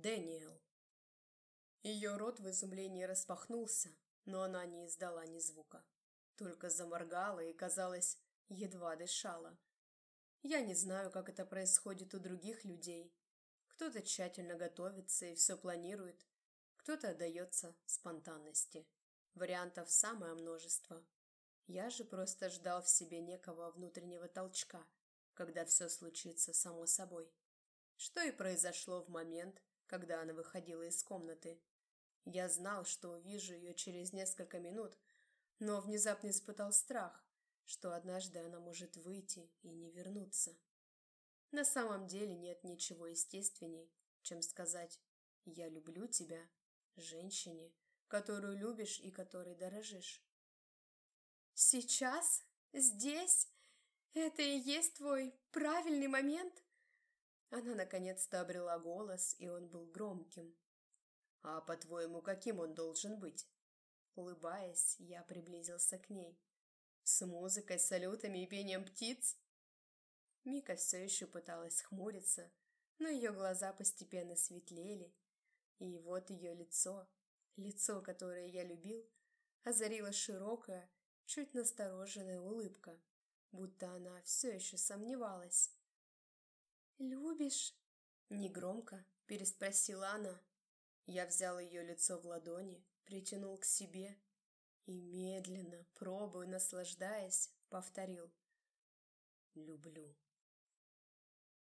Дэниел. Ее рот в изумлении распахнулся, но она не издала ни звука. Только заморгала и, казалось, едва дышала. Я не знаю, как это происходит у других людей. Кто-то тщательно готовится и все планирует, кто-то отдается спонтанности. Вариантов самое множество. Я же просто ждал в себе некого внутреннего толчка, когда все случится само собой. Что и произошло в момент, когда она выходила из комнаты. Я знал, что увижу ее через несколько минут, но внезапно испытал страх, что однажды она может выйти и не вернуться. На самом деле нет ничего естественней, чем сказать «я люблю тебя» женщине, которую любишь и которой дорожишь. «Сейчас? Здесь? Это и есть твой правильный момент?» Она наконец-то обрела голос, и он был громким. «А по-твоему, каким он должен быть?» Улыбаясь, я приблизился к ней. «С музыкой, салютами и пением птиц?» Мика все еще пыталась хмуриться, но ее глаза постепенно светлели. И вот ее лицо, лицо, которое я любил, озарила широкая, чуть настороженная улыбка, будто она все еще сомневалась. «Любишь?» — негромко переспросила она. Я взял ее лицо в ладони, притянул к себе и медленно, пробуя, наслаждаясь, повторил. «Люблю».